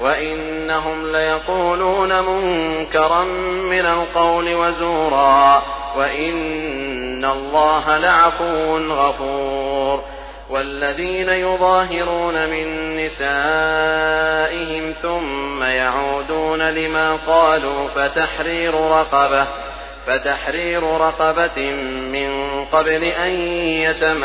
وإنهم ليقولون منكرا من القول وزورا وإن الله لعفو غفور والذين يظاهرون من نسائهم ثم يعودون لما قالوا فتحرير رقبة فتحرير رقبة من قبل أن يتماسا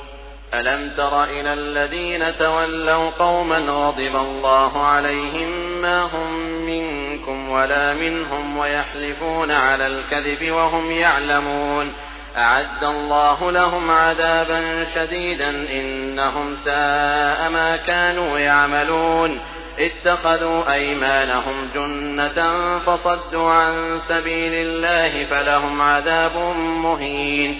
ألم تر إلى الذين تولوا قوما غضب الله عليهم ما هم منكم ولا منهم ويحلفون على الكذب وهم يعلمون أعد الله لهم عذابا شديدا إنهم ساء ما كانوا يعملون اتخذوا أيمانهم جنة فصدوا عن سبيل الله فلهم عذاب مهين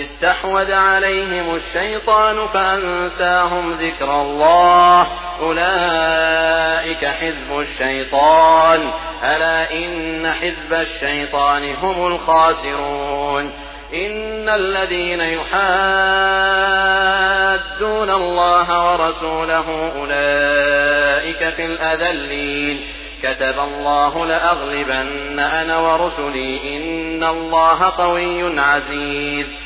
استحوذ عليهم الشيطان فأنساهم ذكر الله. أولئك حزب الشيطان. ألا إن حزب الشيطان هم الخاسرون. إن الذين يحادون الله ورسوله أولئك في الأذلين. كتب الله لأغلبن أنا ورسلي إن الله قوي عزيز.